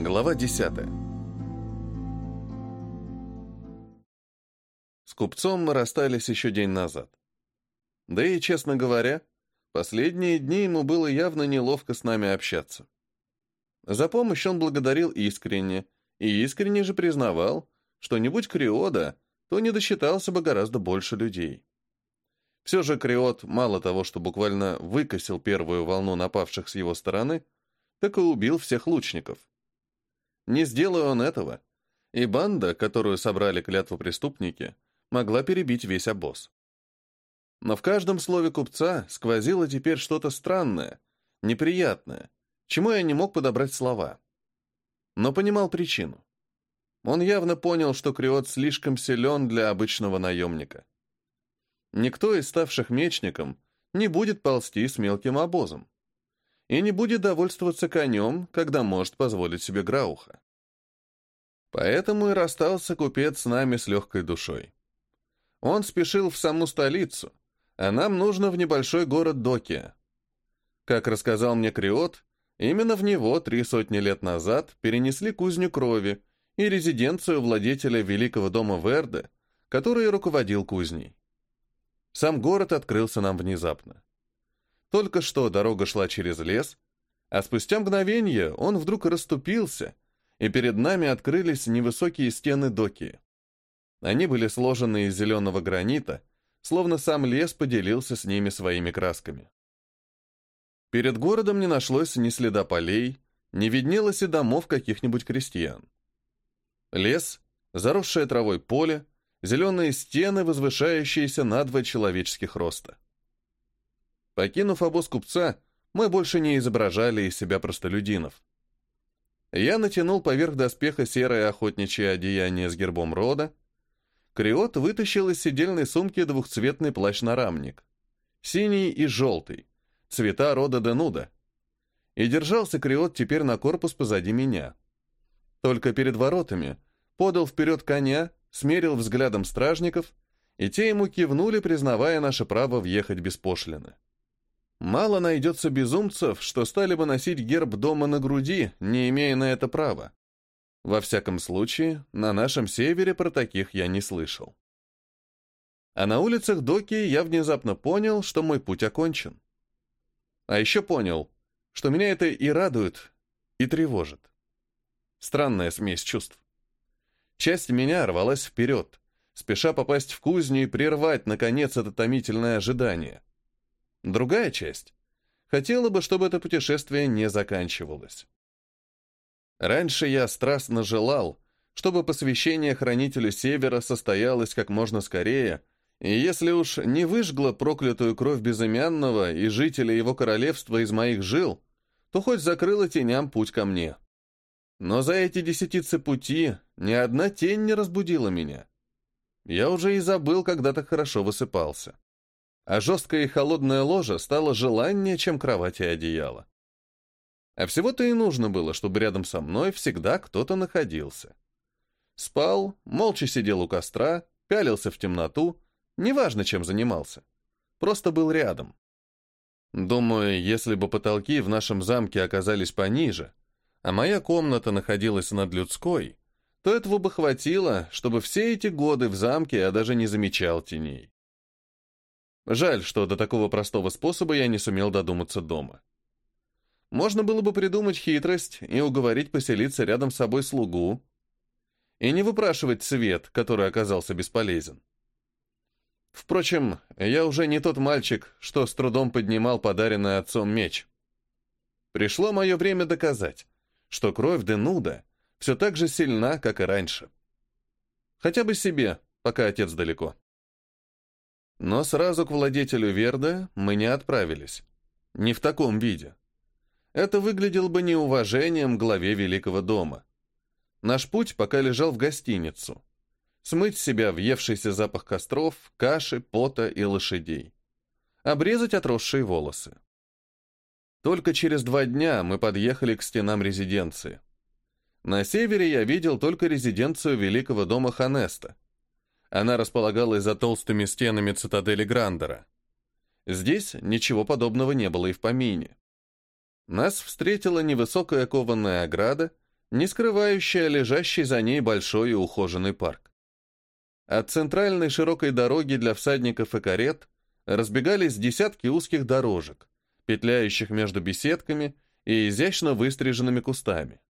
Глава 10. С купцом мы расстались еще день назад. Да и, честно говоря, последние дни ему было явно неловко с нами общаться. За помощь он благодарил искренне, и искренне же признавал, что не будь Криода, то не досчитался бы гораздо больше людей. Все же Криот мало того, что буквально выкосил первую волну напавших с его стороны, так и убил всех лучников. Не сделая он этого, и банда, которую собрали клятву преступники, могла перебить весь обоз. Но в каждом слове купца сквозило теперь что-то странное, неприятное, чему я не мог подобрать слова. Но понимал причину. Он явно понял, что Криот слишком силен для обычного наемника. Никто из ставших мечником не будет ползти с мелким обозом и не будет довольствоваться конем, когда может позволить себе грауха. Поэтому и расстался купец с нами с легкой душой. Он спешил в саму столицу, а нам нужно в небольшой город Докия. Как рассказал мне Криот, именно в него три сотни лет назад перенесли кузню крови и резиденцию владетеля Великого дома Верде, который руководил кузней. Сам город открылся нам внезапно. Только что дорога шла через лес, а спустя мгновение он вдруг расступился, и перед нами открылись невысокие стены доки. Они были сложены из зеленого гранита, словно сам лес поделился с ними своими красками. Перед городом не нашлось ни следа полей, не виднелось и домов каких-нибудь крестьян. Лес, заросшее травой поле, зеленые стены, возвышающиеся на два человеческих роста. Покинув обоз купца, мы больше не изображали из себя простолюдинов. Я натянул поверх доспеха серое охотничье одеяние с гербом рода. Криот вытащил из сидельной сумки двухцветный плащ-нарамник. Синий и желтый. Цвета рода Денуда. И держался Криот теперь на корпус позади меня. Только перед воротами подал вперед коня смерил взглядом стражников, и те ему кивнули, признавая наше право въехать без пошлины. Мало найдется безумцев, что стали бы носить герб дома на груди, не имея на это права. Во всяком случае, на нашем севере про таких я не слышал. А на улицах Доки я внезапно понял, что мой путь окончен. А еще понял, что меня это и радует, и тревожит. Странная смесь чувств. Часть меня рвалась вперед, спеша попасть в кузню и прервать, наконец, это томительное ожидание. Другая часть хотела бы, чтобы это путешествие не заканчивалось. Раньше я страстно желал, чтобы посвящение Хранителю Севера состоялось как можно скорее, и если уж не выжгло проклятую кровь безымянного и жителя его королевства из моих жил, то хоть закрыло теням путь ко мне. Но за эти десятицы пути ни одна тень не разбудила меня. Я уже и забыл, когда так хорошо высыпался. А жесткое и холодное ложе стало желаннее, чем кровать и одеяло. А всего-то и нужно было, чтобы рядом со мной всегда кто-то находился. Спал, молча сидел у костра, пялился в темноту, неважно, чем занимался. Просто был рядом. Думаю, если бы потолки в нашем замке оказались пониже, а моя комната находилась над людской, то этого бы хватило, чтобы все эти годы в замке я даже не замечал теней. Жаль, что до такого простого способа я не сумел додуматься дома. Можно было бы придумать хитрость и уговорить поселиться рядом с собой слугу, и не выпрашивать свет, который оказался бесполезен. Впрочем, я уже не тот мальчик, что с трудом поднимал подаренный отцом меч. Пришло мое время доказать, что кровь Денуда все так же сильна, как и раньше. Хотя бы себе, пока отец далеко. Но сразу к владетелю Верда мы не отправились. Не в таком виде. Это выглядело бы неуважением главе Великого дома. Наш путь пока лежал в гостиницу. Смыть с себя въевшийся запах костров, каши, пота и лошадей. Обрезать отросшие волосы. Только через два дня мы подъехали к стенам резиденции. На севере я видел только резиденцию Великого дома Ханеста. Она располагалась за толстыми стенами цитадели Грандера. Здесь ничего подобного не было и в помине. Нас встретила невысокая кованая ограда, не скрывающая лежащий за ней большой и ухоженный парк. От центральной широкой дороги для всадников и карет разбегались десятки узких дорожек, петляющих между беседками и изящно выстриженными кустами.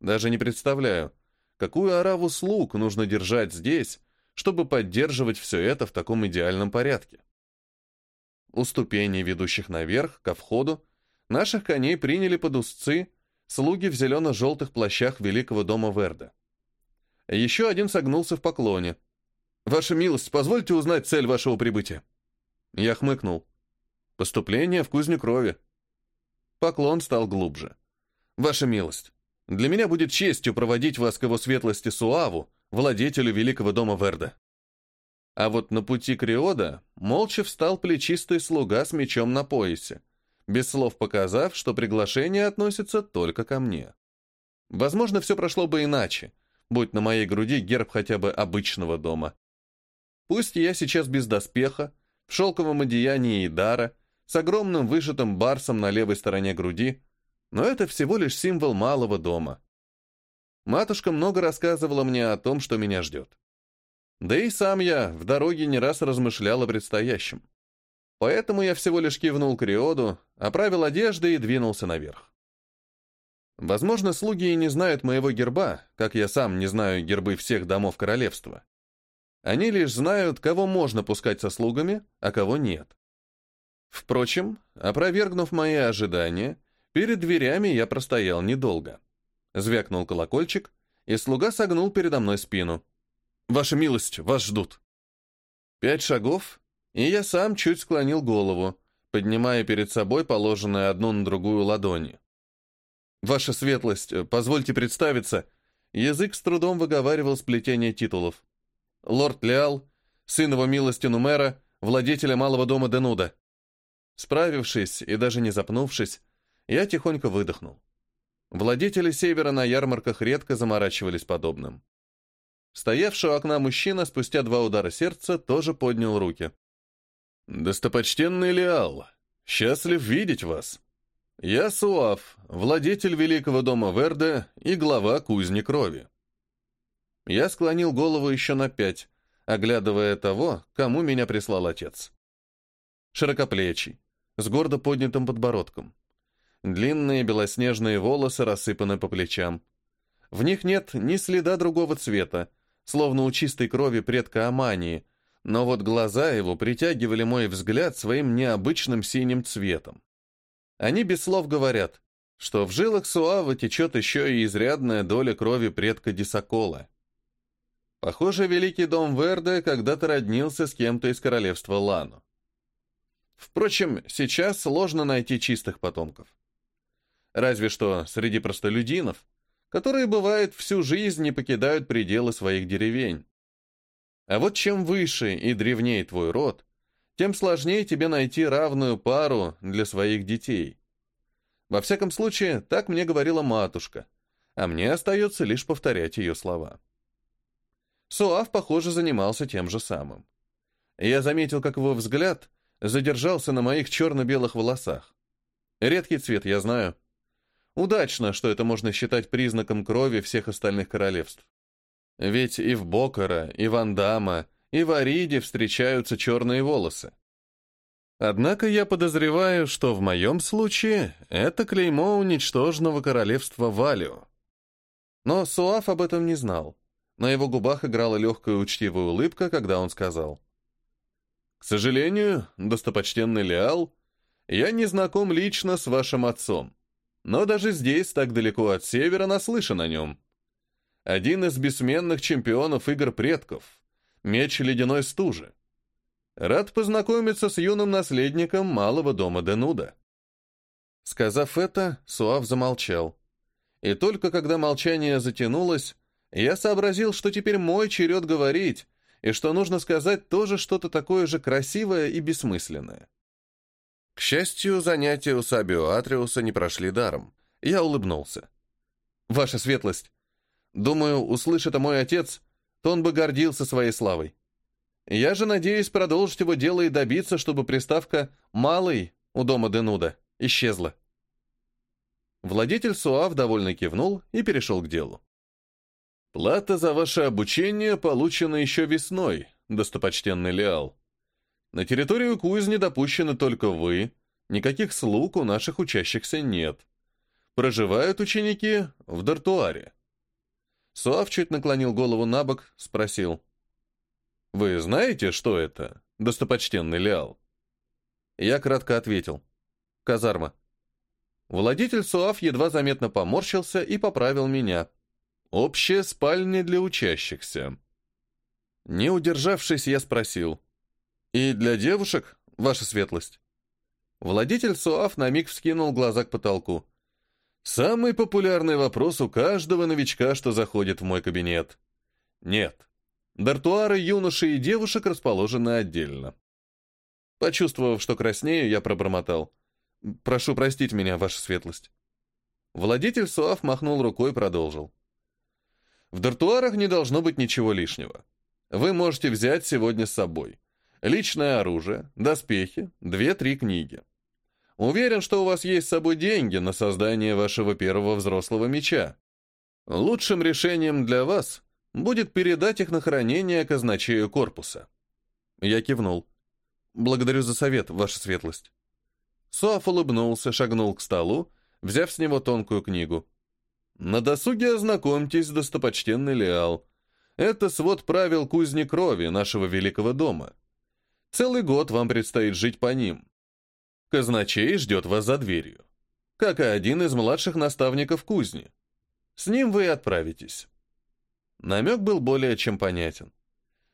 Даже не представляю, какую ораву слуг нужно держать здесь, чтобы поддерживать все это в таком идеальном порядке. У ступеней, ведущих наверх, ко входу, наших коней приняли под узцы слуги в зелено-желтых плащах Великого дома Верда. Еще один согнулся в поклоне. «Ваша милость, позвольте узнать цель вашего прибытия?» Я хмыкнул. «Поступление в кузню крови». Поклон стал глубже. «Ваша милость, для меня будет честью проводить вас к его светлости Суаву, владетелю Великого дома Верда». А вот на пути Криода молча встал плечистый слуга с мечом на поясе, без слов показав, что приглашение относится только ко мне. Возможно, все прошло бы иначе, будь на моей груди герб хотя бы обычного дома. Пусть я сейчас без доспеха, в шелковом одеянии и дара, с огромным вышитым барсом на левой стороне груди, но это всего лишь символ малого дома. Матушка много рассказывала мне о том, что меня ждет. Да и сам я в дороге не раз размышлял о предстоящем. Поэтому я всего лишь кивнул к Риоду, оправил одежды и двинулся наверх. Возможно, слуги и не знают моего герба, как я сам не знаю гербы всех домов королевства. Они лишь знают, кого можно пускать со слугами, а кого нет. Впрочем, опровергнув мои ожидания, перед дверями я простоял недолго. Звякнул колокольчик, и слуга согнул передо мной спину. «Ваша милость, вас ждут!» Пять шагов, и я сам чуть склонил голову, поднимая перед собой положенные одну на другую ладони. «Ваша светлость, позвольте представиться», язык с трудом выговаривал сплетение титулов. «Лорд Леал, сын его милости Нумера, владетеля малого дома Денуда». Справившись и даже не запнувшись, я тихонько выдохнул. Владетели Севера на ярмарках редко заморачивались подобным. Стоявший у окна мужчина спустя два удара сердца тоже поднял руки. «Достопочтенный Леал, счастлив видеть вас. Я Суав, владетель Великого дома Верде и глава кузни крови». Я склонил голову еще на пять, оглядывая того, кому меня прислал отец. Широкоплечий, с гордо поднятым подбородком. Длинные белоснежные волосы рассыпаны по плечам. В них нет ни следа другого цвета, словно у чистой крови предка Амании — но вот глаза его притягивали мой взгляд своим необычным синим цветом. Они без слов говорят, что в жилах Суавы течет еще и изрядная доля крови предка Дисакола. Похоже, Великий дом Верде когда-то роднился с кем-то из королевства Лану. Впрочем, сейчас сложно найти чистых потомков. Разве что среди простолюдинов, которые, бывает, всю жизнь не покидают пределы своих деревень. А вот чем выше и древнее твой род, тем сложнее тебе найти равную пару для своих детей. Во всяком случае, так мне говорила матушка, а мне остается лишь повторять ее слова. Суав, похоже, занимался тем же самым. Я заметил, как его взгляд задержался на моих черно-белых волосах. Редкий цвет, я знаю. Удачно, что это можно считать признаком крови всех остальных королевств. Ведь и в Бокара, и в Андама, и в Ариде встречаются черные волосы. Однако я подозреваю, что в моем случае это клеймо уничтоженного королевства Валио. Но Суаф об этом не знал. На его губах играла легкая учтивая улыбка, когда он сказал. «К сожалению, достопочтенный Леал, я не знаком лично с вашим отцом, но даже здесь, так далеко от севера, наслышан о нем один из бессменных чемпионов игр предков, меч ледяной стужи. Рад познакомиться с юным наследником малого дома Денуда. Сказав это, Суав замолчал. И только когда молчание затянулось, я сообразил, что теперь мой черед говорить, и что нужно сказать тоже что-то такое же красивое и бессмысленное. К счастью, занятия у Сабио Атриуса не прошли даром. Я улыбнулся. «Ваша светлость, Думаю, услышит о мой отец, то он бы гордился своей славой. Я же надеюсь продолжить его дело и добиться, чтобы приставка «малый» у дома Денуда исчезла. Владетель СУАВ довольно кивнул и перешел к делу. «Плата за ваше обучение получена еще весной, достопочтенный Леал. На территорию кузни допущены только вы, никаких слуг у наших учащихся нет. Проживают ученики в дартуаре». Суав чуть наклонил голову на бок, спросил. «Вы знаете, что это, достопочтенный Леал?» Я кратко ответил. «Казарма». Владитель Суав едва заметно поморщился и поправил меня. «Общая спальня для учащихся». Не удержавшись, я спросил. «И для девушек, ваша светлость?» Владитель Суав на миг вскинул глаза к потолку. «Самый популярный вопрос у каждого новичка, что заходит в мой кабинет. Нет. Дартуары юношей и девушек расположены отдельно». Почувствовав, что краснею, я пробормотал. Прошу простить меня, ваша светлость. Владитель Суав махнул рукой и продолжил. В дартуарах не должно быть ничего лишнего. Вы можете взять сегодня с собой личное оружие, доспехи, две-три книги. Уверен, что у вас есть с собой деньги на создание вашего первого взрослого меча. Лучшим решением для вас будет передать их на хранение казначею корпуса. Я кивнул. Благодарю за совет, ваша светлость. Суаф улыбнулся, шагнул к столу, взяв с него тонкую книгу. «На досуге ознакомьтесь, достопочтенный Леал. Это свод правил кузни крови нашего великого дома. Целый год вам предстоит жить по ним. Казначей ждет вас за дверью, как и один из младших наставников кузни. С ним вы и отправитесь». Намек был более чем понятен.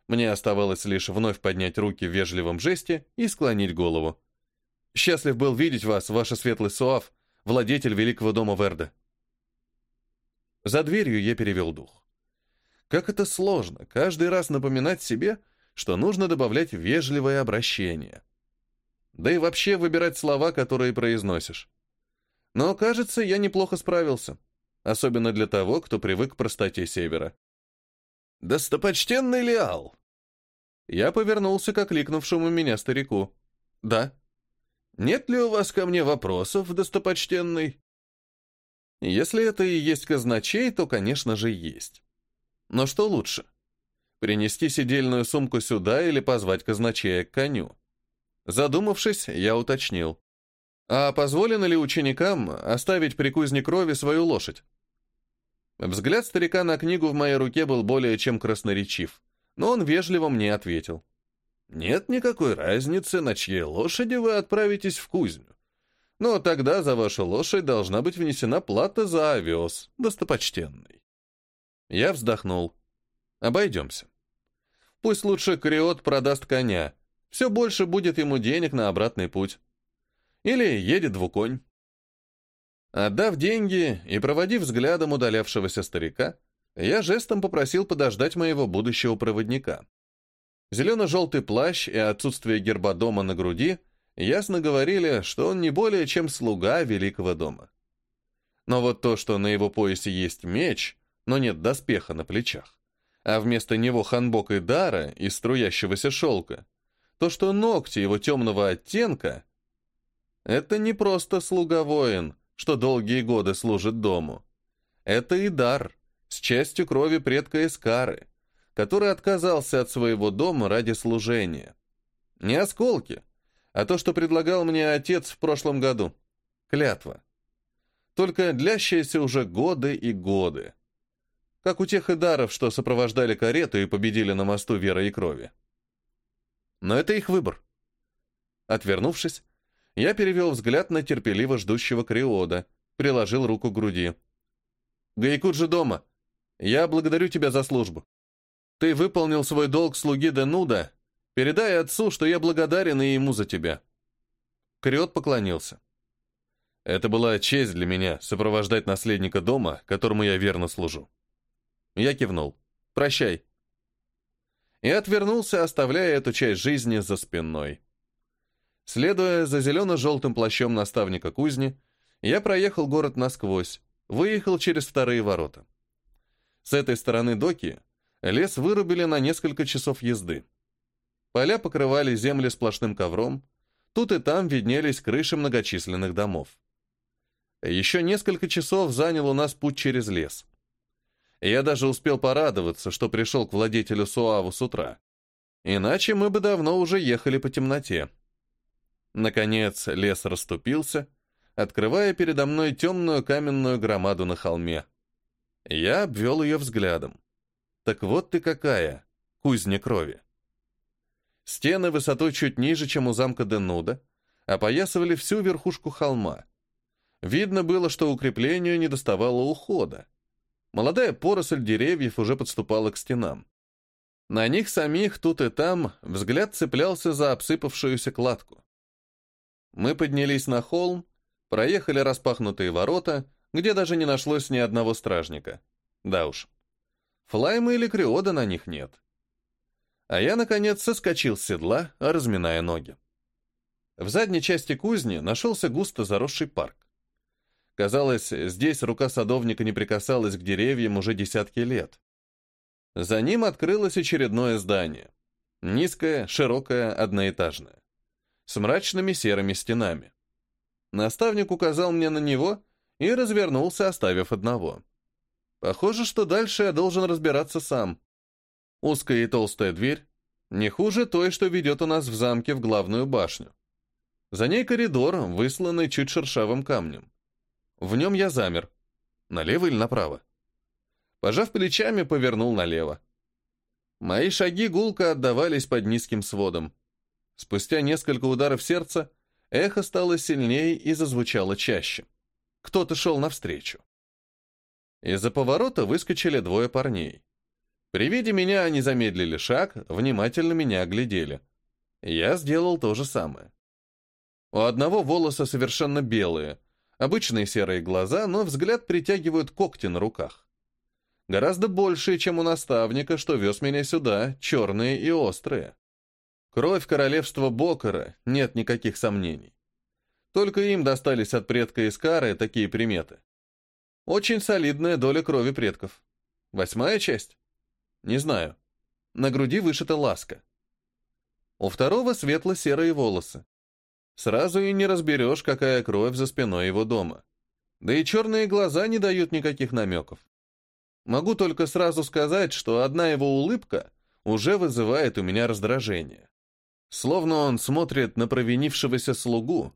Мне оставалось лишь вновь поднять руки в вежливом жесте и склонить голову. Счастлив был видеть вас, ваша светлый Суав, владетель великого дома Верда. За дверью я перевел дух. Как это сложно, каждый раз напоминать себе, что нужно добавлять вежливое обращение. Да и вообще выбирать слова, которые произносишь. Но, кажется, я неплохо справился. Особенно для того, кто привык к простоте Севера. «Достопочтенный Леал!» Я повернулся к окликнувшему меня старику. «Да». Нет ли у вас ко мне вопросов, достопочтенный? Если это и есть казначей, то, конечно же, есть. Но что лучше? Принести сидельную сумку сюда или позвать казначея к коню? Задумавшись, я уточнил. А позволено ли ученикам оставить при кузне крови свою лошадь? Взгляд старика на книгу в моей руке был более чем красноречив, но он вежливо мне ответил. Нет никакой разницы, на чьей лошади вы отправитесь в кузню. Но тогда за вашу лошадь должна быть внесена плата за овес, достопочтенный. Я вздохнул. Обойдемся. Пусть лучше Криот продаст коня. Все больше будет ему денег на обратный путь. Или едет двуконь. Отдав деньги и проводив взглядом удалявшегося старика, я жестом попросил подождать моего будущего проводника. Зелено-желтый плащ и отсутствие герба дома на груди ясно говорили, что он не более чем слуга великого дома. Но вот то, что на его поясе есть меч, но нет доспеха на плечах, а вместо него ханбок и дара из струящегося шелка, то, что ногти его темного оттенка, это не просто слуга-воин, что долгие годы служит дому. Это и дар, с частью крови предка Эскары, который отказался от своего дома ради служения. Не осколки, а то, что предлагал мне отец в прошлом году. Клятва. Только длящаяся уже годы и годы. Как у тех идаров, что сопровождали карету и победили на мосту веры и крови. Но это их выбор. Отвернувшись, я перевел взгляд на терпеливо ждущего Криода, приложил руку к груди. «Гаикуджи дома. Я благодарю тебя за службу. Ты выполнил свой долг слуги Денуда. Передай отцу, что я благодарен и ему за тебя». Криот поклонился. Это была честь для меня сопровождать наследника дома, которому я верно служу. Я кивнул. «Прощай». И отвернулся, оставляя эту часть жизни за спиной. Следуя за зелено-желтым плащом наставника кузни, я проехал город насквозь, выехал через вторые ворота. С этой стороны доки Лес вырубили на несколько часов езды. Поля покрывали земли сплошным ковром, тут и там виднелись крыши многочисленных домов. Еще несколько часов занял у нас путь через лес. Я даже успел порадоваться, что пришел к владетелю Суаву с утра. Иначе мы бы давно уже ехали по темноте. Наконец лес расступился, открывая передо мной темную каменную громаду на холме. Я обвел ее взглядом. Так вот ты какая, кузня крови. Стены высотой чуть ниже, чем у замка Денуда, опоясывали всю верхушку холма. Видно было, что укреплению не доставало ухода. Молодая поросль деревьев уже подступала к стенам. На них самих тут и там взгляд цеплялся за обсыпавшуюся кладку. Мы поднялись на холм, проехали распахнутые ворота, где даже не нашлось ни одного стражника. Да уж. Флайма или Криода на них нет. А я, наконец, соскочил с седла, разминая ноги. В задней части кузни нашелся густо заросший парк. Казалось, здесь рука садовника не прикасалась к деревьям уже десятки лет. За ним открылось очередное здание. Низкое, широкое, одноэтажное. С мрачными серыми стенами. Наставник указал мне на него и развернулся, оставив одного. Похоже, что дальше я должен разбираться сам. Узкая и толстая дверь, не хуже той, что ведет у нас в замке в главную башню. За ней коридор, высланный чуть шершавым камнем. В нем я замер. Налево или направо? Пожав плечами, повернул налево. Мои шаги гулко отдавались под низким сводом. Спустя несколько ударов сердца эхо стало сильнее и зазвучало чаще. Кто-то шел навстречу. Из-за поворота выскочили двое парней. При виде меня они замедлили шаг, внимательно меня оглядели. Я сделал то же самое. У одного волосы совершенно белые, Обычные серые глаза, но взгляд притягивают когти на руках. Гораздо большие, чем у наставника, что вез меня сюда, черные и острые. Кровь королевства Бокара, нет никаких сомнений. Только им достались от предка Искары такие приметы. Очень солидная доля крови предков. Восьмая часть? Не знаю. На груди вышита ласка. У второго светло-серые волосы. Сразу и не разберешь, какая кровь за спиной его дома. Да и черные глаза не дают никаких намеков. Могу только сразу сказать, что одна его улыбка уже вызывает у меня раздражение. Словно он смотрит на провинившегося слугу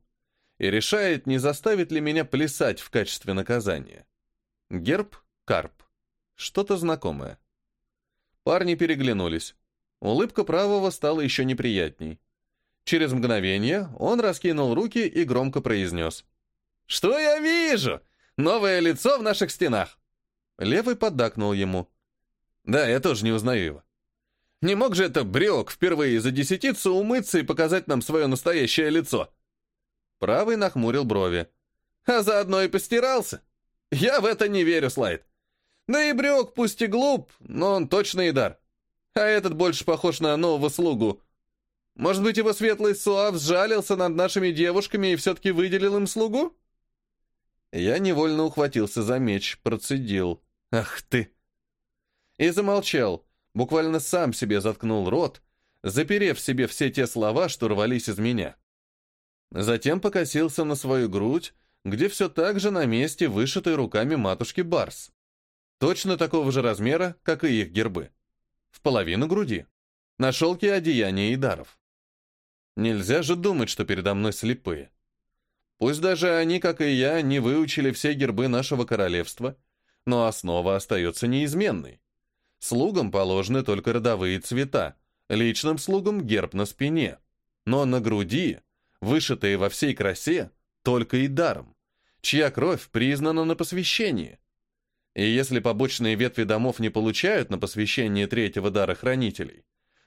и решает, не заставит ли меня плясать в качестве наказания. Герб — карп. Что-то знакомое. Парни переглянулись. Улыбка правого стала еще неприятней. Через мгновение он раскинул руки и громко произнес. «Что я вижу? Новое лицо в наших стенах!» Левый поддакнул ему. «Да, я тоже не узнаю его. Не мог же это брек впервые за десятицу умыться и показать нам свое настоящее лицо?» Правый нахмурил брови. «А заодно и постирался? Я в это не верю, Слайд. Да и брек пусть и глуп, но он точно и дар. А этот больше похож на нового слугу. Может быть, его светлый Суав сжалился над нашими девушками и все-таки выделил им слугу? Я невольно ухватился за меч, процедил. Ах ты! И замолчал, буквально сам себе заткнул рот, заперев себе все те слова, что рвались из меня. Затем покосился на свою грудь, где все так же на месте вышитой руками матушки Барс. Точно такого же размера, как и их гербы. В половину груди. На шелке одеяния и даров. Нельзя же думать, что передо мной слепые. Пусть даже они, как и я, не выучили все гербы нашего королевства, но основа остается неизменной. Слугам положены только родовые цвета, личным слугам герб на спине, но на груди, вышитые во всей красе, только и даром, чья кровь признана на посвящении. И если побочные ветви домов не получают на посвящение третьего дара хранителей,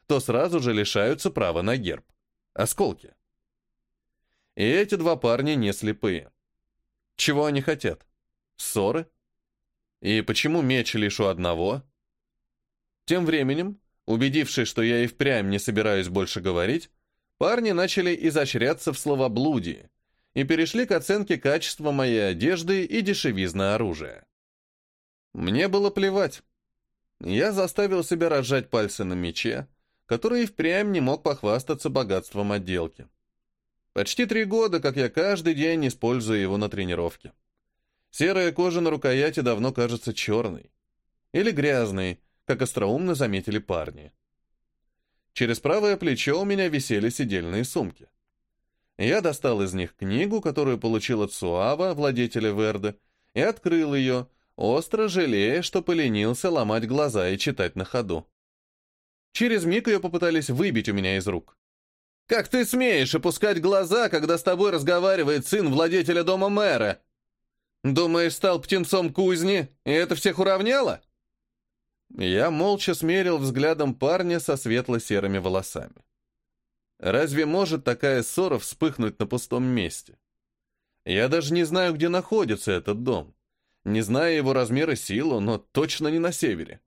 то сразу же лишаются права на герб осколки. И эти два парня не слепые. Чего они хотят? Ссоры? И почему меч лишь у одного? Тем временем, убедившись, что я и впрямь не собираюсь больше говорить, парни начали изощряться в словоблудии и перешли к оценке качества моей одежды и дешевизна оружия. Мне было плевать. Я заставил себя разжать пальцы на мече, который впрямь не мог похвастаться богатством отделки. Почти три года, как я каждый день использую его на тренировке. Серая кожа на рукояти давно кажется черной. Или грязной, как остроумно заметили парни. Через правое плечо у меня висели сидельные сумки. Я достал из них книгу, которую получил от Суава, владетеля Верда, и открыл ее, остро жалея, что поленился ломать глаза и читать на ходу. Через миг ее попытались выбить у меня из рук. «Как ты смеешь опускать глаза, когда с тобой разговаривает сын владетеля дома мэра? Думаешь, стал птенцом кузни, и это всех уравняло?» Я молча смерил взглядом парня со светло-серыми волосами. Разве может такая ссора вспыхнуть на пустом месте? Я даже не знаю, где находится этот дом. Не знаю его размера силу, но точно не на севере.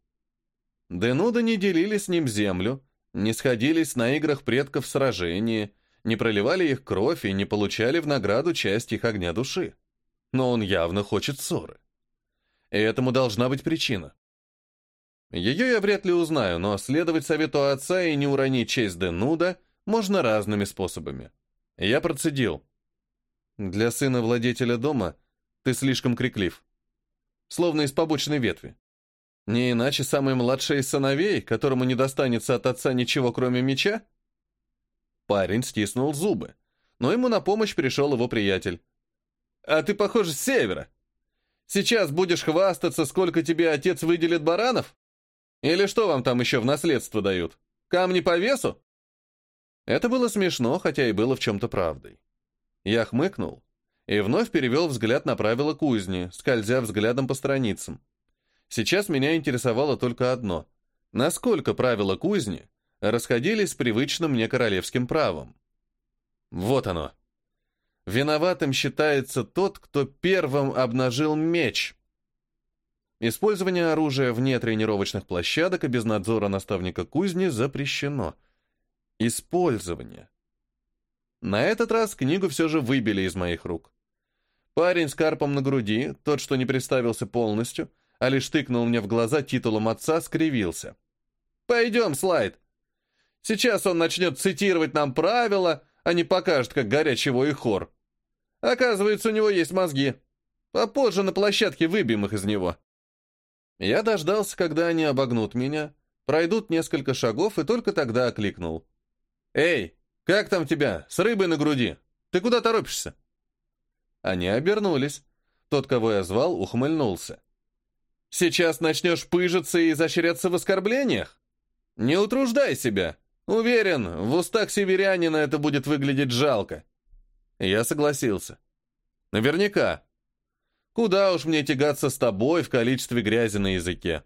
Денуда не делили с ним землю, не сходились на играх предков в сражении, не проливали их кровь и не получали в награду часть их огня души. Но он явно хочет ссоры. И этому должна быть причина. Ее я вряд ли узнаю, но следовать совету отца и не уронить честь Денуда можно разными способами. Я процедил. Для сына владетеля дома ты слишком криклив. Словно из побочной ветви. Не иначе самый младший из сыновей, которому не достанется от отца ничего, кроме меча? Парень стиснул зубы, но ему на помощь пришел его приятель. «А ты, похоже, с севера. Сейчас будешь хвастаться, сколько тебе отец выделит баранов?» Или что вам там еще в наследство дают? Камни по весу?» Это было смешно, хотя и было в чем-то правдой. Я хмыкнул и вновь перевел взгляд на правила кузни, скользя взглядом по страницам. Сейчас меня интересовало только одно. Насколько правила кузни расходились с привычным мне королевским правом? Вот оно. Виноватым считается тот, кто первым обнажил меч. Использование оружия вне тренировочных площадок и без надзора наставника кузни запрещено. Использование. На этот раз книгу все же выбили из моих рук. Парень с карпом на груди, тот, что не представился полностью, а лишь тыкнул мне в глаза титулом отца, скривился. «Пойдем, слайд. Сейчас он начнет цитировать нам правила, а не покажет, как горячий и хор. Оказывается, у него есть мозги. Попозже на площадке выбьем их из него». Я дождался, когда они обогнут меня, пройдут несколько шагов и только тогда окликнул. «Эй, как там тебя? С рыбой на груди? Ты куда торопишься?» Они обернулись. Тот, кого я звал, ухмыльнулся. «Сейчас начнешь пыжиться и изощряться в оскорблениях? Не утруждай себя. Уверен, в устах северянина это будет выглядеть жалко». Я согласился. «Наверняка. Куда уж мне тягаться с тобой в количестве грязи на языке.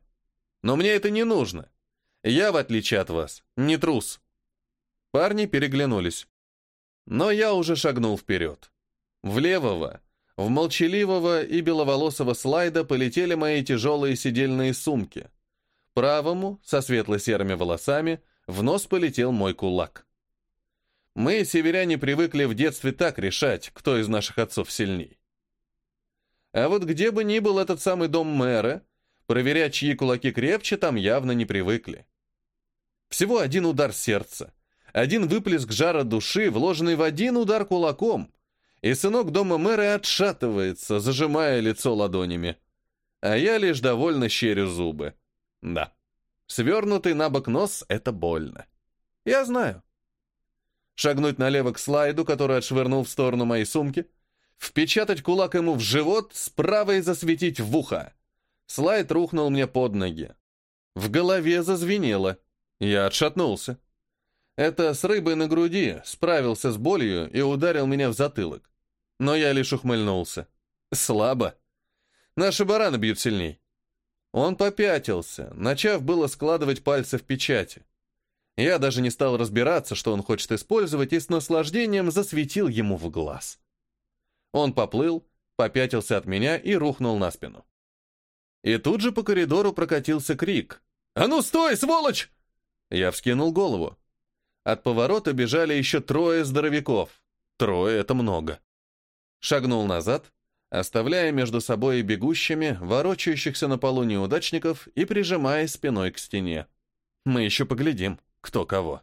Но мне это не нужно. Я, в отличие от вас, не трус. Парни переглянулись. Но я уже шагнул вперед. В левого, в молчаливого и беловолосого слайда полетели мои тяжелые сидельные сумки. Правому, со светло-серыми волосами, в нос полетел мой кулак. Мы, северяне, привыкли в детстве так решать, кто из наших отцов сильней. А вот где бы ни был этот самый дом мэра, проверять, чьи кулаки крепче, там явно не привыкли. Всего один удар сердца, один выплеск жара души, вложенный в один удар кулаком, и сынок дома мэра отшатывается, зажимая лицо ладонями. А я лишь довольно щерю зубы. Да, свернутый на бок нос — это больно. Я знаю. Шагнуть налево к слайду, который отшвырнул в сторону моей сумки — впечатать кулак ему в живот, справа и засветить в ухо. Слайд рухнул мне под ноги. В голове зазвенело. Я отшатнулся. Это с рыбой на груди справился с болью и ударил меня в затылок. Но я лишь ухмыльнулся. Слабо. Наши бараны бьют сильней. Он попятился, начав было складывать пальцы в печати. Я даже не стал разбираться, что он хочет использовать, и с наслаждением засветил ему в глаз. Он поплыл, попятился от меня и рухнул на спину. И тут же по коридору прокатился крик. «А ну стой, сволочь!» Я вскинул голову. От поворота бежали еще трое здоровяков. Трое — это много. Шагнул назад, оставляя между собой и бегущими, ворочающихся на полу неудачников и прижимая спиной к стене. Мы еще поглядим, кто кого.